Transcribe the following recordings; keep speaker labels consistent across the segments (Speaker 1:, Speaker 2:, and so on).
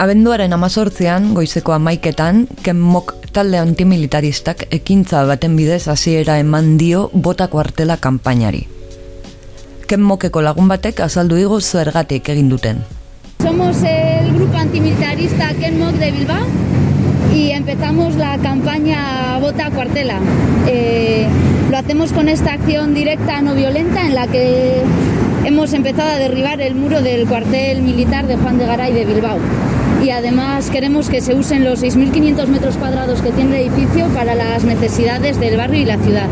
Speaker 1: Abenduaren amazortzean, goizeko amaiketan, kenmok talde antimilitaristak ekintza baten bidez hasiera eman dio bota kuartela kanpainari. Kenmokeko lagun batek azaldu digu zergatik egin duten.
Speaker 2: Somos el grupo antimilitarista Kenmok de Bilbao y empezamos la campaña Bota Cuartela. Eh, lo hacemos con esta acción directa no violenta en la que hemos empezado a derribar el muro del cuartel militar de Juan de Garay de Bilbao. Y además queremos que se usen los 6.500 metros cuadrados que tiene el edificio para las necesidades del barrio y la ciudad.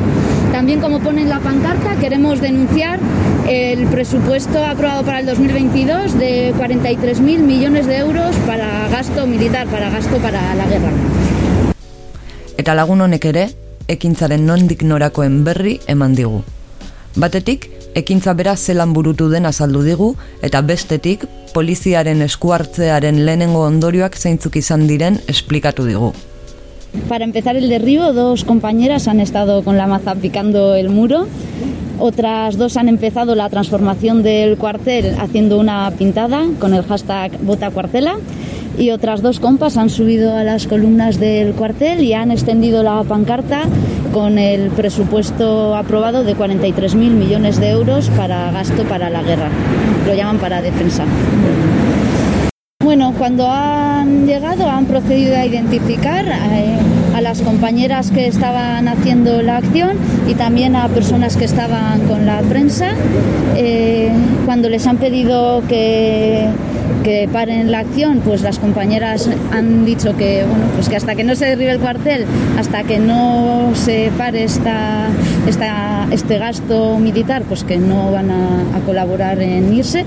Speaker 2: También, como pone en la pancarta, queremos denunciar el presupuesto aprobado para el 2022 de 43.000 millones de euros para gasto militar, para gasto para la guerra.
Speaker 1: Eta lagun honek ere, ekintzaren nondik norakoen berri eman digu. Batetik, ekintza bera zelan burutu den azaldu digu, eta bestetik, poliziaren eskuartzearen lehenengo ondorioak zeintzuk izan diren esplikatu digu.
Speaker 2: Para empezar el derribo, dos compañeras han estado con la maza picando el muro. Otras dos han empezado la transformación del cuartel haciendo una pintada con el hashtag Bota Cuartela. Y otras dos compas han subido a las columnas del cuartel y han extendido la pancarta con el presupuesto aprobado de 43.000 millones de euros para gasto para la guerra. Lo llaman para defensa. Bueno, cuando han llegado han procedido a identificar eh, a las compañeras que estaban haciendo la acción y también a personas que estaban con la prensa. Eh, cuando les han pedido que, que paren la acción, pues las compañeras han dicho que bueno, pues que hasta que no se derribe el cuartel, hasta que no se pare esta, este gasto militar, pues que no van a, a colaborar en irse.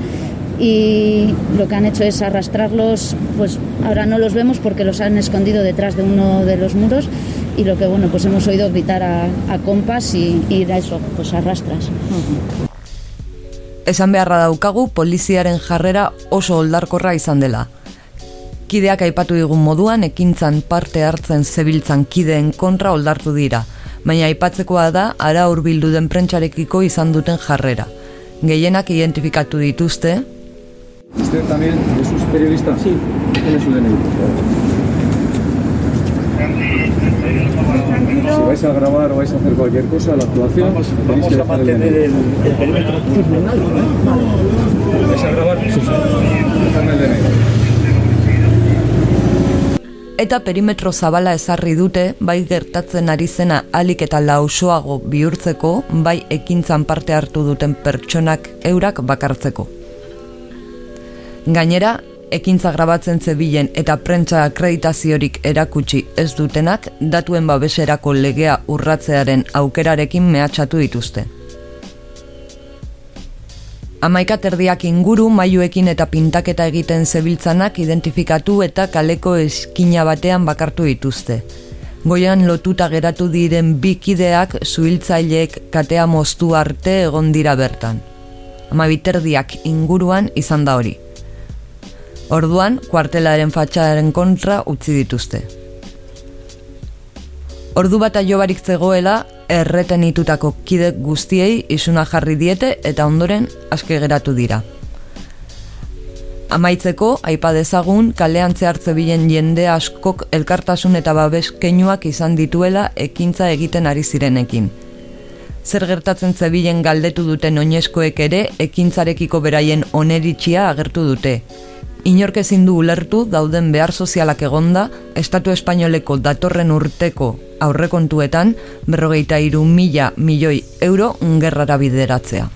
Speaker 2: Y lo que han hecho es arrastrarlos, pues ahora no los vemos porque los han escondido detrás de uno de los muros. Y lo que bueno, pues hemos oído gritar a, a compas y ir a eso, pues arrastras.
Speaker 1: Esan beharra daukagu poliziaren jarrera oso oldarkorra izan dela. Kideak aipatu digun moduan ekintzan parte hartzen zebiltzan kideen kontra oldartu dira, baina aipatzekoa da ara hurbildu den prentsarekiko izan duten jarrera. Gehienak identifikatu dituzte,
Speaker 3: ¿Usted también es un periodista? Sí. ¿Tiene su DNI? Vais a grabar o vais a hacer cualquier cosa, la actuación,
Speaker 4: Vamos, vamos
Speaker 3: que
Speaker 4: a
Speaker 3: el
Speaker 4: mantener
Speaker 3: DNI.
Speaker 4: el, el perímetro.
Speaker 3: ¿Vais a grabar? Sí, el.
Speaker 1: Eta perimetro zabala ezarri dute, bai gertatzen ari zena alik eta lausoago bihurtzeko, bai ekintzan parte hartu duten pertsonak eurak bakartzeko. Gainera, ekintza grabatzen zebilen eta prentsa akreditaziorik erakutsi ez dutenak, datuen babeserako legea urratzearen aukerarekin mehatxatu dituzte. Amaika terdiak inguru mailuekin eta pintaketa egiten zebiltzanak identifikatu eta kaleko eskina batean bakartu dituzte. Goian lotuta geratu diren bikideak zuhiltzaileek katea moztu arte egon dira bertan. Amabiterdiak inguruan izan da hori. Orduan, kuartelaren fatxadaren kontra utzi dituzte. Ordu bat aiobarik zegoela, erreten itutako kide guztiei isuna jarri diete eta ondoren aske geratu dira. Amaitzeko, aipa dezagun, kalean zehartze bilen jende askok elkartasun eta babes keinuak izan dituela ekintza egiten ari zirenekin. Zer gertatzen zebilen galdetu duten oinezkoek ere, ekintzarekiko beraien oneritxia agertu dute. Inork ezin du ulertu dauden behar sozialak egonda, Estatu Espainoleko datorren urteko aurrekontuetan berrogeita iru mila milioi euro gerrara bideratzea.